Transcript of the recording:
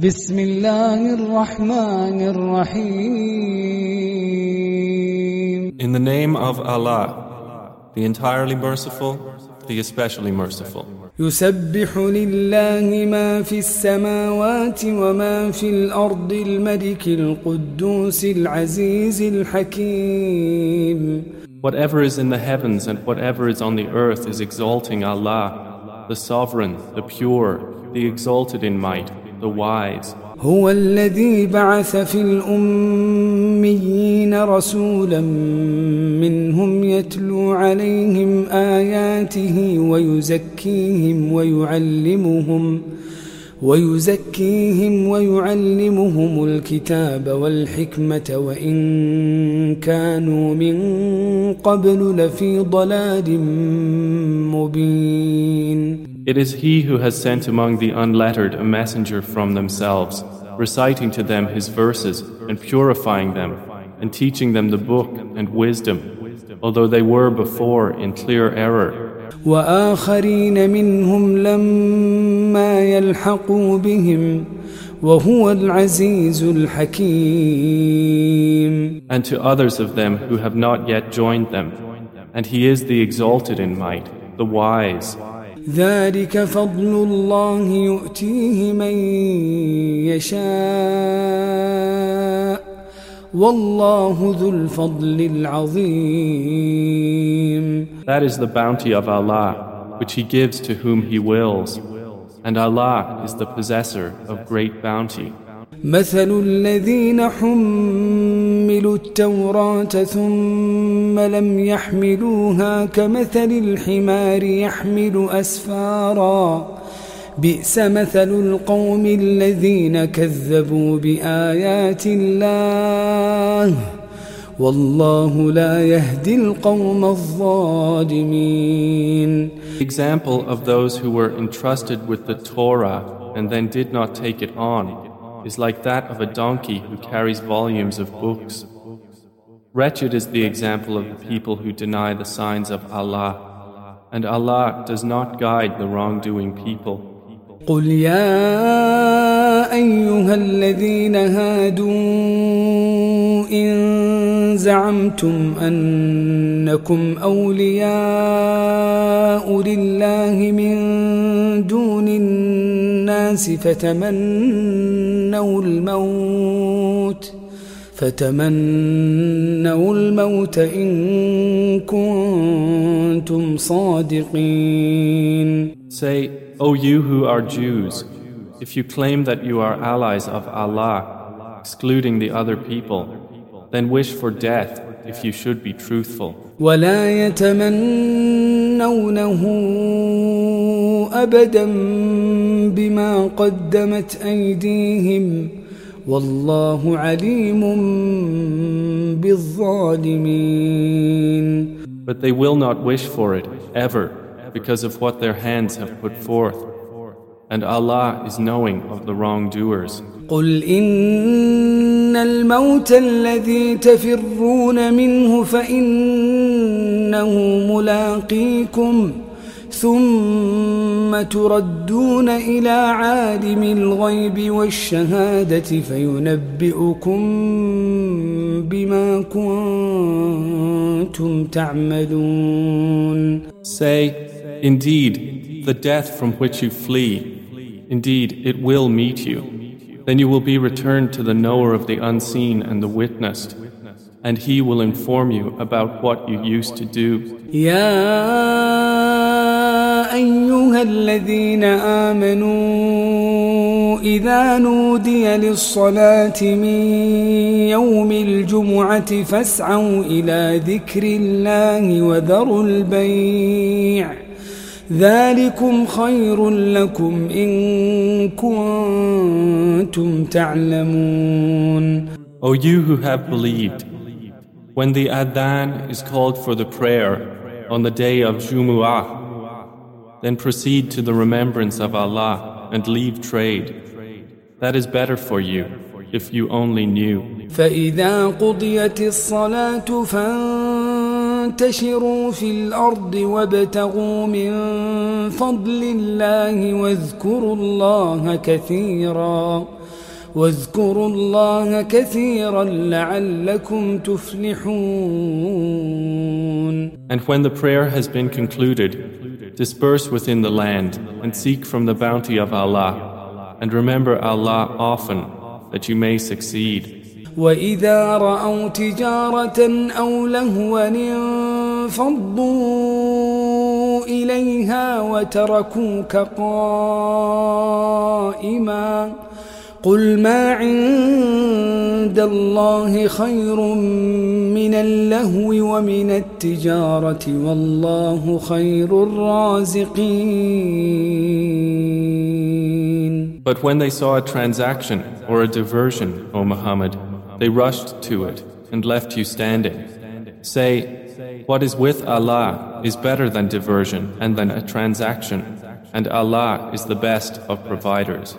بسم الله الرحمن الرحيم In the name of Allah, the entirely merciful, the especially merciful. يسبح لله ما في السماوات وما في الأرض الملك القدوس العزيز الحكيم Whatever is in the heavens and whatever is on the earth is exalting Allah, the sovereign, the pure, the exalted in might, The wise. هو الذي بعث في الأميين رسولا منهم يتلو عليهم آياته ويزكيهم ويعلمهم ويزكيهم ويعلمهم الكتاب والحكمة وإن كانوا من قبل لفي ضلال مبين It is He who has sent among the unlettered a messenger from themselves, reciting to them His verses and purifying them, and teaching them the book and wisdom, although they were before in clear error. وآخرين منهم لما يلحقوا بهم وهو العزيز الحكيم And to others of them who have not yet joined them, and He is the exalted in might, the wise. ذلك فضل الله يؤتيه من يشاء والله ذو الفضل العظيم That is the bounty of Allah, which He gives to whom He wills, and Allah is the possessor of great bounty. مثل الذين حملوا التوراة ثم لم يحملوها كمثل الحمار يحمل أسفارا. بئس مثل القوم الذين كذبوا بآيات الله. والله لا يهدي القوم الظالمين. Example of those who were entrusted with the Torah and then did not take it on. is like that of a donkey who carries volumes of books. Wretched is the example of the people who deny the signs of Allah, and Allah does not guide the wrongdoing people. قل يا أيها الذين هادوا إن زعمتم أنكم أولياء لله من دون الناس فتمنوا الموت فتمنوا الموت إن كنتم صادقين Say, O you who are Jews, if you claim that you are allies of Allah, excluding the other people, then wish for death if you should be truthful. ولا يتمنونه أبدا بما قدمت أيديهم والله عليم بالظالمين But they will not wish for it ever because of what their hands have put forth. And Allah is knowing of the wrongdoers. قل إن الموت الذي تفرون منه فإنه ملاقيكم ثم تردون إلى عالم الغيب والشهادة فينبئكم بما كنتم تعملون Say, Indeed, the death from which you flee, indeed, it will meet you. Then you will be returned to the knower of the unseen and the witnessed, and he will inform you about what you used to do. يا أيها الذين آمنوا إذا نودي للصلاة من يوم الجمعة فاسعوا إلى ذكر الله وذروا البيع ذلكم خير لكم إن كنتم تعلمون O you who have believed, when the adhan is called for the prayer on the day of Jumu'ah, then proceed to the remembrance of Allah and leave trade. That is better for you if you only knew. فإذا قضيت الصلاة فانتشروا وانتشروا في الأرض وابتغوا من فضل الله واذكروا الله كثيرا واذكروا الله كثيرا لعلكم تفلحون And when the prayer has been concluded, disperse within the land and seek from the bounty of Allah and remember Allah often that you may succeed. وإذا رأوا تجارة أو لهوا انفضوا إليها وتركوك قائما قل ما عند الله خير من اللهو ومن التجارة والله خير الرازقين But when they saw a transaction or a diversion, O Muhammad, They rushed to it and left you standing. Say, what is with Allah is better than diversion and than a transaction, and Allah is the best of providers.